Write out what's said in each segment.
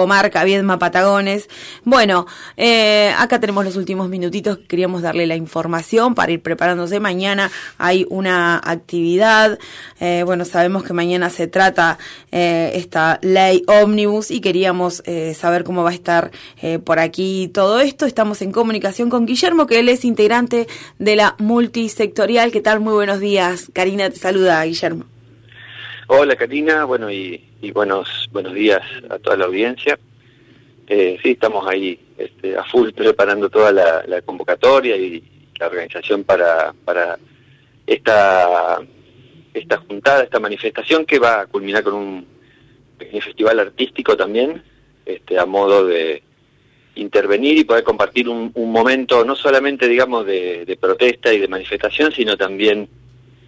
comarca Viedma Patagones. Bueno, eh, acá tenemos los últimos minutitos, queríamos darle la información para ir preparándose. Mañana hay una actividad, eh, bueno, sabemos que mañana se trata eh, esta ley ómnibus y queríamos saber cómo va a estar por aquí todo esto. Estamos en comunicación con Guillermo, que él es integrante de la multisectorial. ¿Qué tal? Muy buenos días. Karina te saluda, Guillermo. Hola Karina, bueno y, buenos buenos días a toda la audiencia. Eh, sí, estamos ahí este, a full preparando toda la, convocatoria y la organización para, para esta, esta juntada, esta manifestación que va a culminar con un festival artístico también, este, a modo de intervenir y poder compartir un, momento no solamente, digamos, de, de protesta y de manifestación, sino también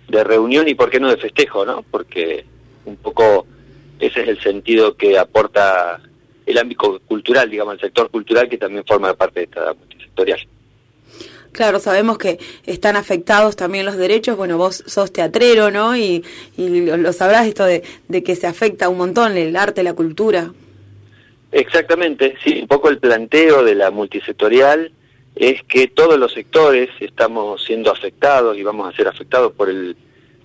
de reunión y por qué no de festejo, ¿no? Porque un poco ese es el sentido que aporta el ámbito cultural, digamos, el sector cultural que también forma parte de esta multisectorial. Claro, sabemos que están afectados también los derechos. Bueno, vos sos teatrero, ¿no? Y, lo sabrás esto de, de, que se afecta un montón el arte, la cultura. Exactamente, sí, un poco el planteo de la multisectorial es que todos los sectores estamos siendo afectados y vamos a ser afectados por el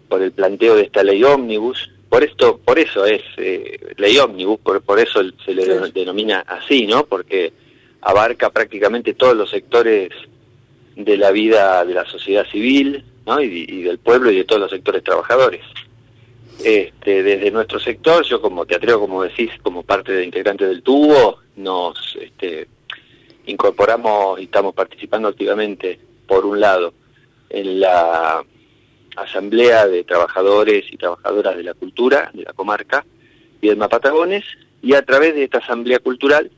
por el planteo de esta ley ómnibus. Por esto por eso es eh, ley ómnibus por, por eso se le denomina así no porque abarca prácticamente todos los sectores de la vida de la sociedad civil ¿no? y, del pueblo y de todos los sectores trabajadores. Este, desde nuestro sector yo como teatrero como decís como parte de integrante del tubo nos incorporamos y estamos participando activamente por un lado en la Asamblea de Trabajadores y Trabajadoras de la Cultura de la comarca y del Patagones, y a través de esta Asamblea Cultural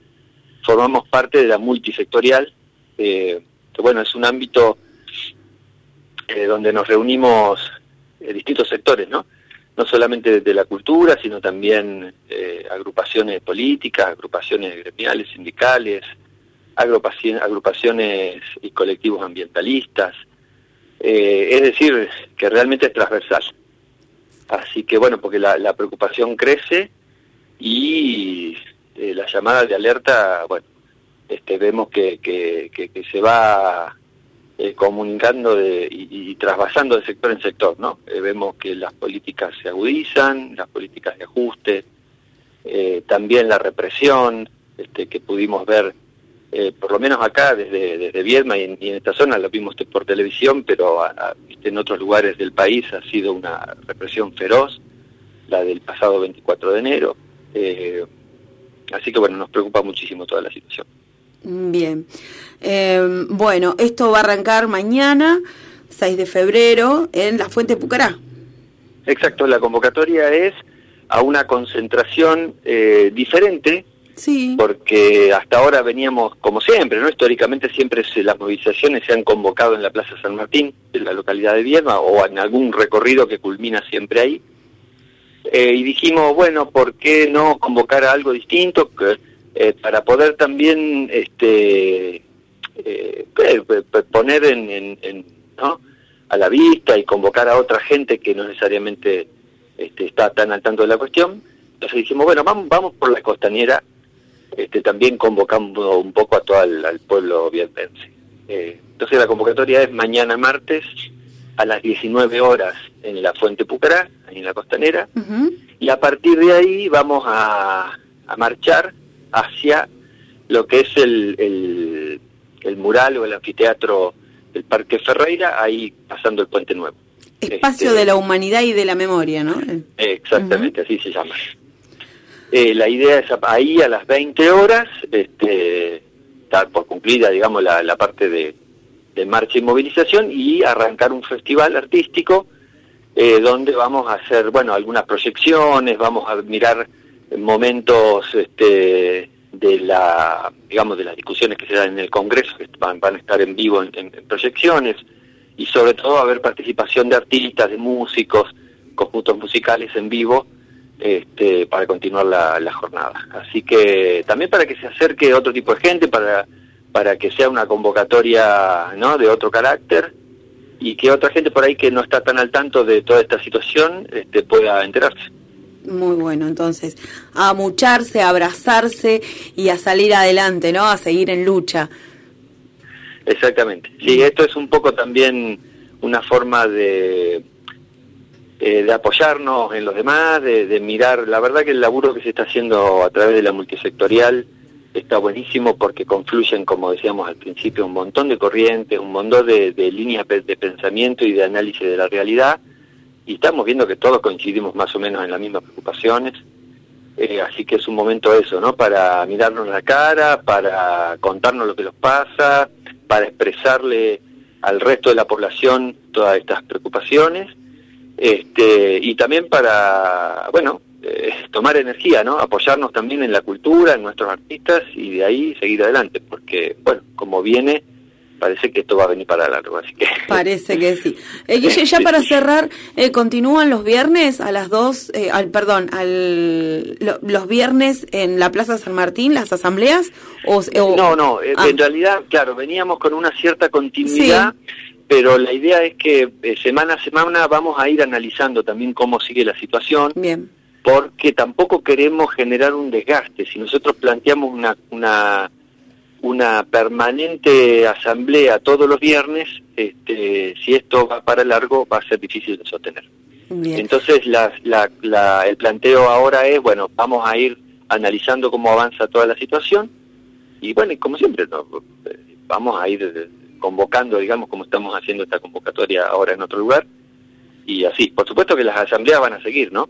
formamos parte de la multisectorial, eh, que bueno, es un ámbito eh, donde nos reunimos eh, distintos sectores, ¿no? No solamente de la cultura, sino también agrupaciones políticas, agrupaciones gremiales, sindicales, agrupaciones y colectivos ambientalistas, eh, es decir, que realmente es transversal. Así que bueno, porque la, preocupación crece y eh, la llamada de alerta, bueno, este, vemos que, que, se va eh, comunicando y, y, trasvasando de sector en sector, ¿no? vemos que las políticas se agudizan, las políticas de ajuste, también la represión este, que pudimos ver eh, por lo menos acá, desde, desde Viedma y en, esta zona, lo vimos por televisión, pero en otros lugares del país ha sido una represión feroz, la del pasado 24 de enero. Eh, así que bueno, nos preocupa muchísimo toda la situación. Bien. Eh, bueno, esto va a arrancar mañana, 6 de febrero, en la Fuente Pucará. Exacto, la convocatoria es a una concentración diferente Sí. Porque hasta ahora veníamos, como siempre, ¿no? Históricamente siempre se, las movilizaciones se han convocado en la Plaza San Martín, en la localidad de Viedma, o en algún recorrido que culmina siempre ahí. Eh, y dijimos, bueno, ¿por qué no convocar a algo distinto eh, para poder también este, eh, poner en, ¿no? a la vista y convocar a otra gente que no necesariamente este, está tan al tanto de la cuestión? Entonces dijimos, bueno, vamos, vamos por la costanera este, también convocando un poco a todo el, pueblo vietnense. Eh, entonces la convocatoria es mañana martes a las 19 horas en la Fuente Pucará, en la costanera, y a partir de ahí vamos a, marchar hacia lo que es el, el, mural o el anfiteatro del Parque Ferreira, ahí pasando el Puente Nuevo. Espacio este, de la humanidad y de la memoria, ¿no? Exactamente, así se llama. Eh, la idea es ahí a las 20 horas, este, dar por cumplida, digamos, la, parte de, marcha y movilización y arrancar un festival artístico eh, donde vamos a hacer, bueno, algunas proyecciones, vamos a mirar momentos este, de la, digamos, de las discusiones que se dan en el Congreso, que van, a estar en vivo en proyecciones y sobre todo a ver participación de artistas, de músicos, conjuntos musicales en vivo este, para continuar la, jornada. Así que también para que se acerque otro tipo de gente, para, para que sea una convocatoria ¿no? de otro carácter y que otra gente por ahí que no está tan al tanto de toda esta situación este, pueda enterarse. Muy bueno, entonces, a mucharse, a abrazarse y a salir adelante, ¿no? A seguir en lucha. Exactamente. Sí, esto es un poco también una forma de, eh, de apoyarnos en los demás, de, de, mirar. La verdad que el laburo que se está haciendo a través de la multisectorial está buenísimo porque confluyen, como decíamos al principio, un montón de corrientes, un montón de, de líneas de pensamiento y de análisis de la realidad y estamos viendo que todos coincidimos más o menos en las mismas preocupaciones. Eh, así que es un momento eso, ¿no? Para mirarnos la cara, para contarnos lo que nos pasa, para expresarle al resto de la población todas estas preocupaciones, este, y también para, bueno, eh, tomar energía, ¿no? Apoyarnos también en la cultura, en nuestros artistas, y de ahí seguir adelante, porque, bueno, como viene, parece que esto va a venir para largo, así que... Parece que sí. Eh, ya para cerrar, eh, ¿continúan los viernes a las dos, eh, al, perdón, al, los viernes en la Plaza San Martín, las asambleas? O, no, no, ah. en realidad, claro, veníamos con una cierta continuidad, pero la idea es que semana a semana vamos a ir analizando también cómo sigue la situación. Bien. Porque tampoco queremos generar un desgaste. Si nosotros planteamos una, una una permanente asamblea todos los viernes, este, si esto va para largo va a ser difícil de sostener. Entonces la, la, el planteo ahora es, bueno, vamos a ir analizando cómo avanza toda la situación y bueno, como siempre, vamos a ir convocando, digamos, como estamos haciendo esta convocatoria ahora en otro lugar y así. Por supuesto que las asambleas van a seguir, ¿no?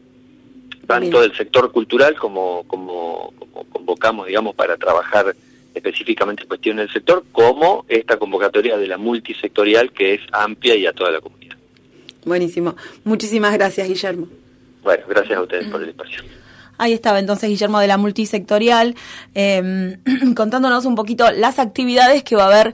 Tanto del sector cultural como, como, como convocamos, digamos, para trabajar específicamente cuestiones del sector, como esta convocatoria de la multisectorial que es amplia y a toda la comunidad. Buenísimo. Muchísimas gracias, Guillermo. Bueno, gracias a ustedes por el espacio. Ahí estaba entonces Guillermo de la multisectorial eh, contándonos un poquito las actividades que va a haber